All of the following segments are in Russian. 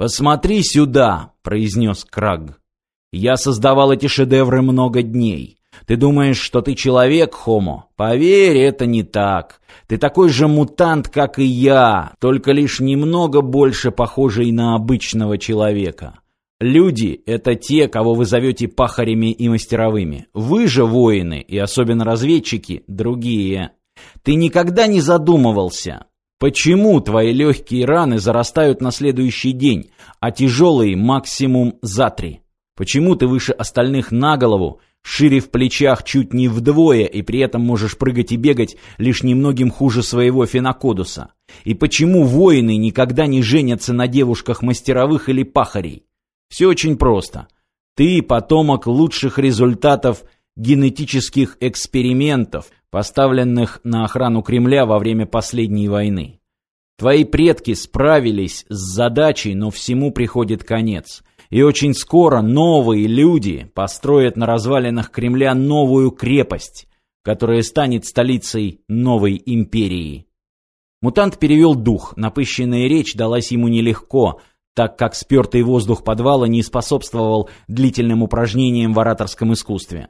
«Посмотри сюда», — произнес Краг. «Я создавал эти шедевры много дней. Ты думаешь, что ты человек, Хомо? Поверь, это не так. Ты такой же мутант, как и я, только лишь немного больше похожий на обычного человека. Люди — это те, кого вы зовете пахарями и мастеровыми. Вы же воины, и особенно разведчики, другие. Ты никогда не задумывался, почему твои легкие раны зарастают на следующий день, а тяжелые максимум за три? Почему ты выше остальных на голову, шире в плечах чуть не вдвое, и при этом можешь прыгать и бегать лишь немногим хуже своего фенокодуса? И почему воины никогда не женятся на девушках мастеровых или пахарей? Все очень просто. Ты потомок лучших результатов генетических экспериментов, поставленных на охрану Кремля во время последней войны. Твои предки справились с задачей, но всему приходит конец. И очень скоро новые люди построят на развалинах Кремля новую крепость, которая станет столицей новой империи. Мутант перевел дух, напыщенная речь далась ему нелегко, так как спертый воздух подвала не способствовал длительным упражнениям в ораторском искусстве.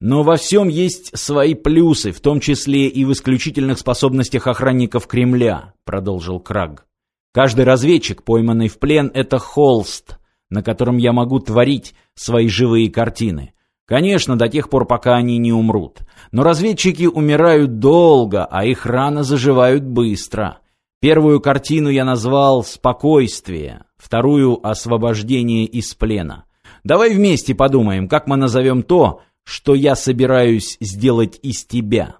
Но во всем есть свои плюсы, в том числе и в исключительных способностях охранников Кремля, продолжил Краг. Каждый разведчик, пойманный в плен, это холст, на котором я могу творить свои живые картины. Конечно, до тех пор, пока они не умрут. Но разведчики умирают долго, а их раны заживают быстро. Первую картину я назвал «Спокойствие», вторую «Освобождение из плена». Давай вместе подумаем, как мы назовем то, что я собираюсь сделать из тебя.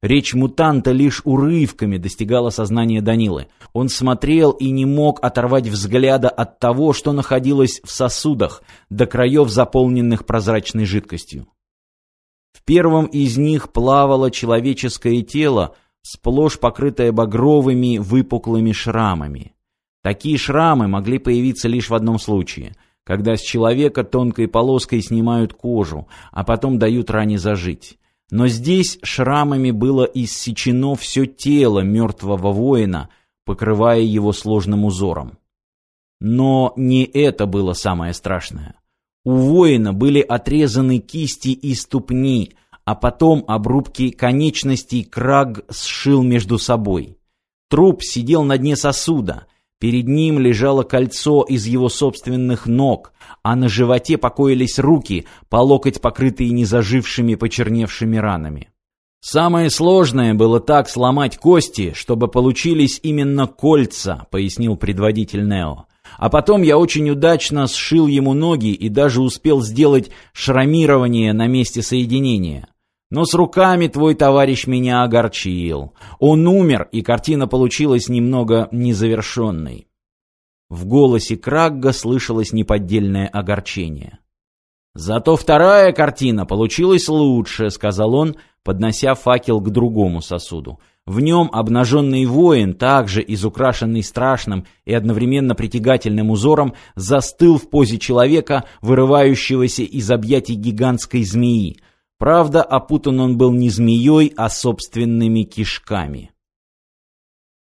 Речь мутанта лишь урывками достигала сознания Данилы. Он смотрел и не мог оторвать взгляда от того, что находилось в сосудах, до краев заполненных прозрачной жидкостью. В первом из них плавало человеческое тело, сплошь покрытое багровыми выпуклыми шрамами. Такие шрамы могли появиться лишь в одном случае, когда с человека тонкой полоской снимают кожу, а потом дают ране зажить. Но здесь шрамами было иссечено все тело мертвого воина, покрывая его сложным узором. Но не это было самое страшное. У воина были отрезаны кисти и ступни, а потом обрубки конечностей краг сшил между собой. Труп сидел на дне сосуда, перед ним лежало кольцо из его собственных ног, а на животе покоились руки, по локоть покрытые незажившими почерневшими ранами. «Самое сложное было так сломать кости, чтобы получились именно кольца», — пояснил предводитель Нео. А потом я очень удачно сшил ему ноги и даже успел сделать шрамирование на месте соединения. Но с руками твой товарищ меня огорчил. Он умер, и картина получилась немного незавершенной. В голосе Крагга слышалось неподдельное огорчение. «Зато вторая картина получилась лучше», — сказал он, поднося факел к другому сосуду. В нем обнаженный воин, также изукрашенный страшным и одновременно притягательным узором, застыл в позе человека, вырывающегося из объятий гигантской змеи — Правда, опутан он был не змеей, а собственными кишками.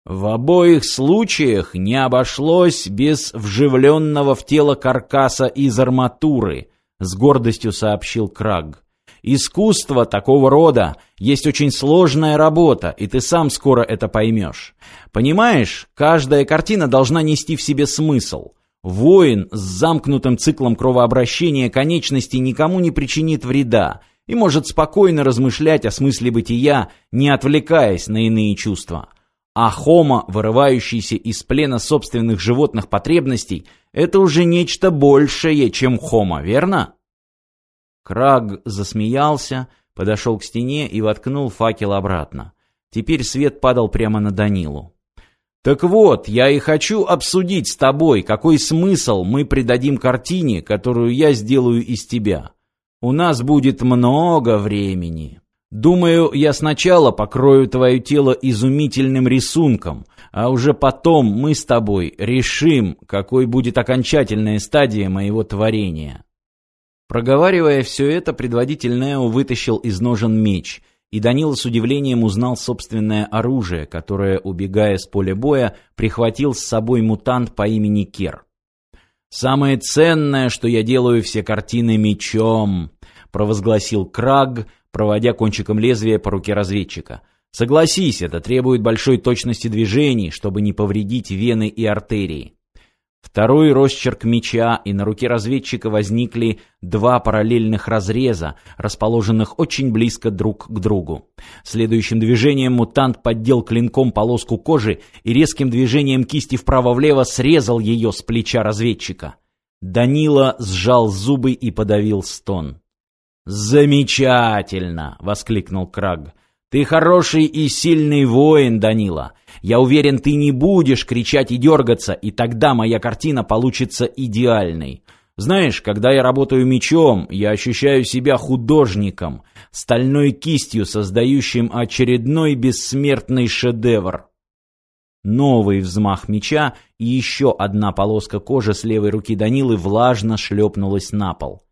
В обоих случаях не обошлось без вживленного в тело каркаса из арматуры, с гордостью сообщил Краг. Искусство такого рода есть очень сложная работа, и ты сам скоро это поймешь. Понимаешь, каждая картина должна нести в себе смысл. Воин с замкнутым циклом кровообращения конечностей никому не причинит вреда, и может спокойно размышлять о смысле бытия, не отвлекаясь на иные чувства. А хома, вырывающийся из плена собственных животных потребностей, это уже нечто большее, чем хома, верно? Краг засмеялся, подошел к стене и воткнул факел обратно. Теперь свет падал прямо на Данилу. Так вот, я и хочу обсудить с тобой, какой смысл мы придадим картине, которую я сделаю из тебя. У нас будет много времени. Думаю, я сначала покрою твое тело изумительным рисунком, а уже потом мы с тобой решим, какой будет окончательная стадия моего творения». Проговаривая все это, предводитель Нео вытащил из ножен меч и Данила с удивлением узнал собственное оружие, которое, убегая с поля боя, прихватил с собой мутант по имени Кер. «Самое ценное, что я делаю все картины мечом», — провозгласил Краг, проводя кончиком лезвия по руке разведчика. «Согласись, это требует большой точности движений, чтобы не повредить вены и артерии». Второй росчерк меча, и на руке разведчика возникли два параллельных разреза, расположенных очень близко друг к другу. Следующим движением мутант поддел клинком полоску кожи и резким движением кисти вправо-влево срезал ее с плеча разведчика. Данила сжал зубы и подавил стон. «Замечательно!» — воскликнул Краг. «Ты хороший и сильный воин, Данила. Я уверен, ты не будешь кричать и дергаться, и тогда моя картина получится идеальной. Знаешь, когда я работаю мечом, я ощущаю себя художником, стальной кистью, создающим очередной бессмертный шедевр». Новый взмах меча, и еще одна полоска кожи с левой руки Данилы влажно шлепнулась на пол.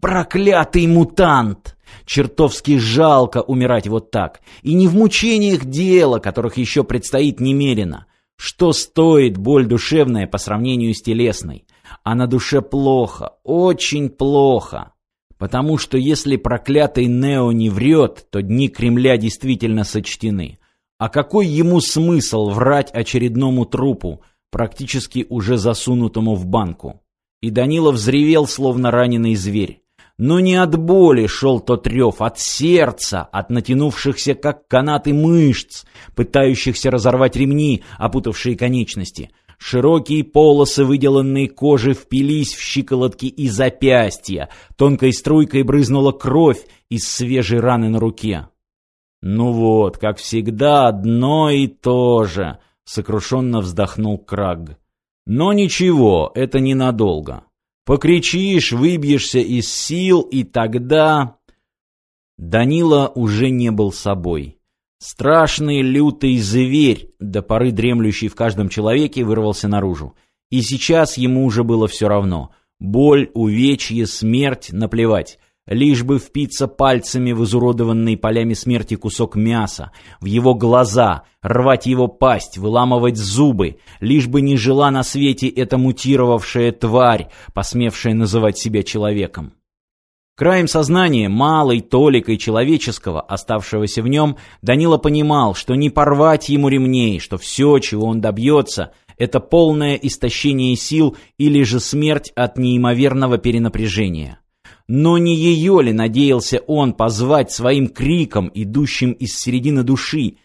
Проклятый мутант! Чертовски жалко умирать вот так. И не в мучениях дело, которых еще предстоит немерено. Что стоит боль душевная по сравнению с телесной? А на душе плохо, очень плохо. Потому что если проклятый Нео не врет, то дни Кремля действительно сочтены. А какой ему смысл врать очередному трупу, практически уже засунутому в банку? И Данила взревел, словно раненый зверь. Но не от боли шел тот рев, от сердца, от натянувшихся, как канаты мышц, пытающихся разорвать ремни, опутавшие конечности. Широкие полосы выделанной кожи впились в щиколотки и запястья. Тонкой струйкой брызнула кровь из свежей раны на руке. «Ну вот, как всегда, одно и то же», — сокрушенно вздохнул Краг. «Но ничего, это ненадолго. Покричишь, выбьешься из сил, и тогда... Данила уже не был собой. Страшный лютый зверь, до поры дремлющий в каждом человеке, вырвался наружу. И сейчас ему уже было все равно. Боль, увечье, смерть, наплевать лишь бы впиться пальцами в изуродованный полями смерти кусок мяса, в его глаза, рвать его пасть, выламывать зубы, лишь бы не жила на свете эта мутировавшая тварь, посмевшая называть себя человеком. Краем сознания, малой толикой человеческого, оставшегося в нем, Данила понимал, что не порвать ему ремней, что все, чего он добьется, это полное истощение сил или же смерть от неимоверного перенапряжения. Но не ее ли надеялся он позвать своим криком, идущим из середины души,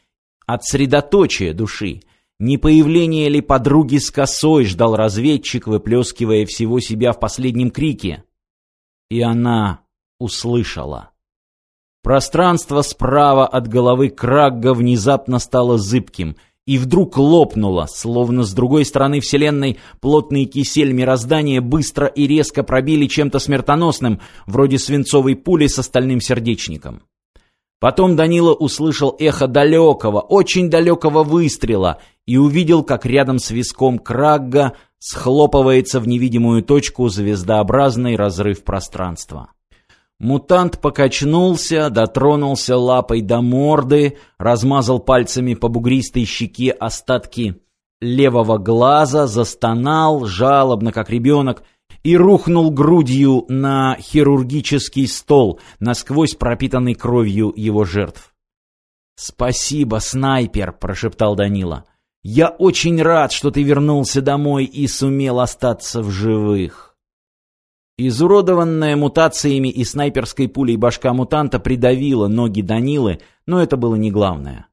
от средоточия души? Не появление ли подруги с косой ждал разведчик, выплескивая всего себя в последнем крике? И она услышала. Пространство справа от головы Крагга внезапно стало зыбким — и вдруг лопнуло, словно с другой стороны Вселенной плотный кисель мироздания быстро и резко пробили чем-то смертоносным, вроде свинцовой пули с остальным сердечником. Потом Данила услышал эхо далекого, очень далекого выстрела и увидел, как рядом с виском Крагга схлопывается в невидимую точку звездообразный разрыв пространства. Мутант покачнулся, дотронулся лапой до морды, размазал пальцами по бугристой щеке остатки левого глаза, застонал, жалобно, как ребенок, и рухнул грудью на хирургический стол, насквозь пропитанный кровью его жертв. «Спасибо, снайпер!» — прошептал Данила. «Я очень рад, что ты вернулся домой и сумел остаться в живых». Изуродованная мутациями и снайперской пулей башка мутанта придавила ноги Данилы, но это было не главное.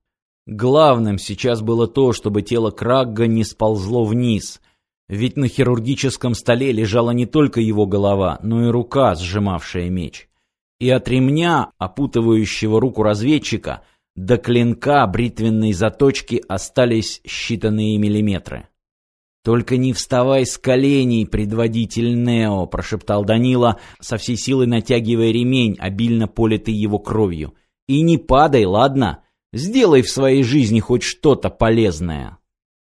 Главным сейчас было то, чтобы тело Крагга не сползло вниз, ведь на хирургическом столе лежала не только его голова, но и рука, сжимавшая меч. И от ремня, опутывающего руку разведчика, до клинка бритвенной заточки остались считанные миллиметры. «Только не вставай с коленей, предводитель Нео», — прошептал Данила, со всей силы натягивая ремень, обильно политый его кровью. «И не падай, ладно? Сделай в своей жизни хоть что-то полезное».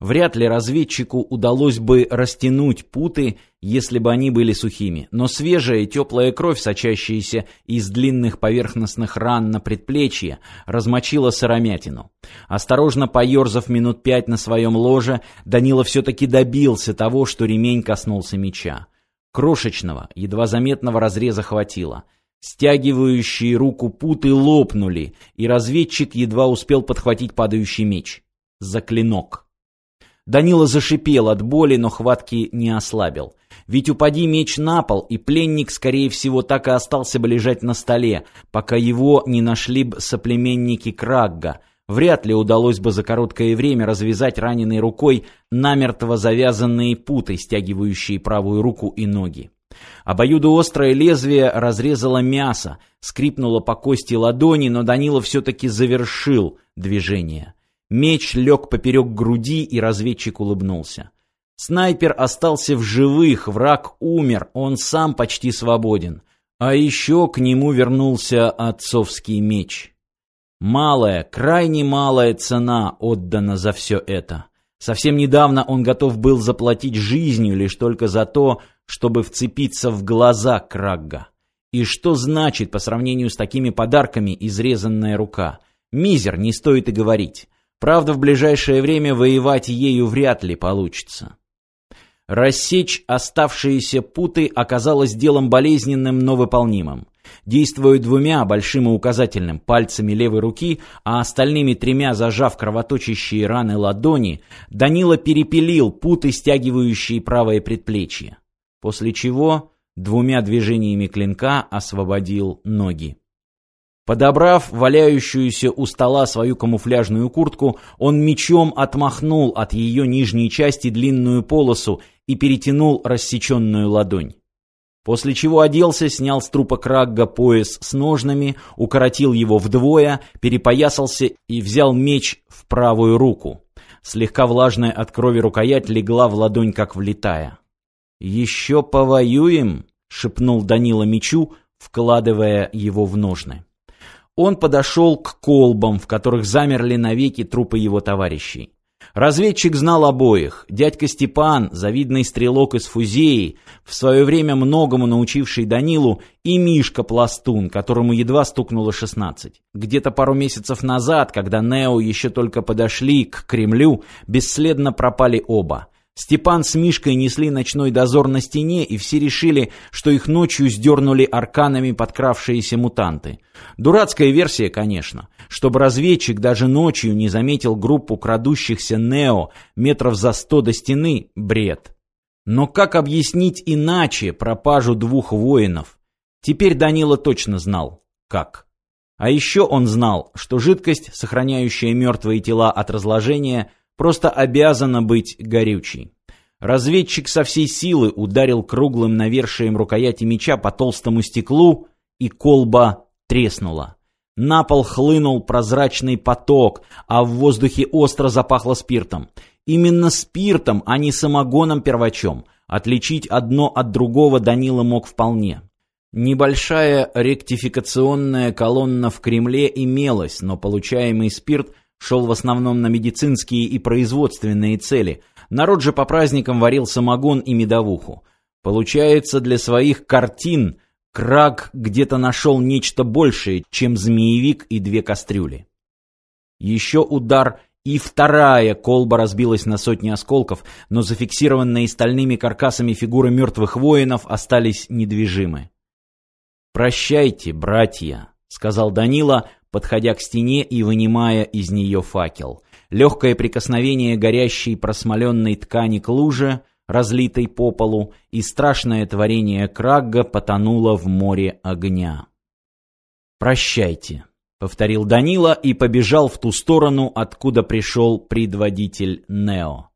Вряд ли разведчику удалось бы растянуть путы, если бы они были сухими, но свежая и теплая кровь, сочащаяся из длинных поверхностных ран на предплечье, размочила сыромятину. Осторожно поерзав минут пять на своем ложе, Данила все-таки добился того, что ремень коснулся меча. Крошечного, едва заметного разреза хватило. Стягивающие руку путы лопнули, и разведчик едва успел подхватить падающий меч. За клинок. Данила зашипел от боли, но хватки не ослабил. Ведь упади меч на пол, и пленник, скорее всего, так и остался бы лежать на столе, пока его не нашли бы соплеменники Крагга. Вряд ли удалось бы за короткое время развязать раненой рукой намертво завязанные путы, стягивающие правую руку и ноги. Обоюдоострое лезвие разрезало мясо, скрипнуло по кости ладони, но Данила все-таки завершил движение. Меч лег поперек груди, и разведчик улыбнулся. Снайпер остался в живых, враг умер, он сам почти свободен. А еще к нему вернулся отцовский меч. Малая, крайне малая цена отдана за все это. Совсем недавно он готов был заплатить жизнью лишь только за то, чтобы вцепиться в глаза Крагга. И что значит по сравнению с такими подарками изрезанная рука? Мизер, не стоит и говорить. Правда, в ближайшее время воевать ею вряд ли получится. Рассечь оставшиеся путы оказалось делом болезненным, но выполнимым. Действуя двумя, большим и указательным, пальцами левой руки, а остальными тремя зажав кровоточащие раны ладони, Данила перепилил путы, стягивающие правое предплечье. После чего двумя движениями клинка освободил ноги. Подобрав валяющуюся у стола свою камуфляжную куртку, он мечом отмахнул от ее нижней части длинную полосу и перетянул рассеченную ладонь. После чего оделся, снял с трупа Крагга пояс с ножнами, укоротил его вдвое, перепоясался и взял меч в правую руку. Слегка влажная от крови рукоять легла в ладонь, как влетая. «Еще повоюем?» — шепнул Данила мечу, вкладывая его в ножны. Он подошел к колбам, в которых замерли навеки трупы его товарищей. Разведчик знал обоих. Дядька Степан, завидный стрелок из Фузеи, в свое время многому научивший Данилу, и Мишка Пластун, которому едва стукнуло 16. Где-то пару месяцев назад, когда Нео еще только подошли к Кремлю, бесследно пропали оба. Степан с Мишкой несли ночной дозор на стене, и все решили, что их ночью сдернули арканами подкравшиеся мутанты. Дурацкая версия, конечно. Чтобы разведчик даже ночью не заметил группу крадущихся Нео метров за сто до стены – бред. Но как объяснить иначе пропажу двух воинов? Теперь Данила точно знал, как. А еще он знал, что жидкость, сохраняющая мертвые тела от разложения – просто обязана быть горючей. Разведчик со всей силы ударил круглым навершием рукояти меча по толстому стеклу, и колба треснула. На пол хлынул прозрачный поток, а в воздухе остро запахло спиртом. Именно спиртом, а не самогоном-первачом. Отличить одно от другого Данила мог вполне. Небольшая ректификационная колонна в Кремле имелась, но получаемый спирт шел в основном на медицинские и производственные цели. Народ же по праздникам варил самогон и медовуху. Получается, для своих картин Краг где-то нашел нечто большее, чем змеевик и две кастрюли. Еще удар, и вторая колба разбилась на сотни осколков, но зафиксированные стальными каркасами фигуры мертвых воинов остались недвижимы. «Прощайте, братья», — сказал Данила, — подходя к стене и вынимая из нее факел. Легкое прикосновение горящей просмоленной ткани к луже, разлитой по полу, и страшное творение Крагга потонуло в море огня. «Прощайте», — повторил Данила и побежал в ту сторону, откуда пришел предводитель Нео.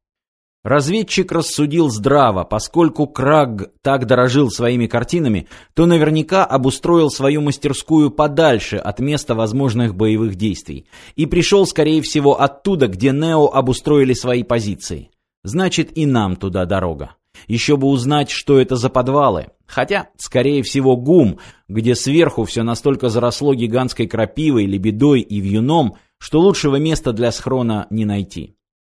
Разведчик рассудил здраво, поскольку Краг так дорожил своими картинами, то наверняка обустроил свою мастерскую подальше от места возможных боевых действий и пришел, скорее всего, оттуда, где Нео обустроили свои позиции. Значит, и нам туда дорога. Еще бы узнать, что это за подвалы. Хотя, скорее всего, ГУМ, где сверху все настолько заросло гигантской крапивой, лебедой и вьюном, что лучшего места для схрона не найти.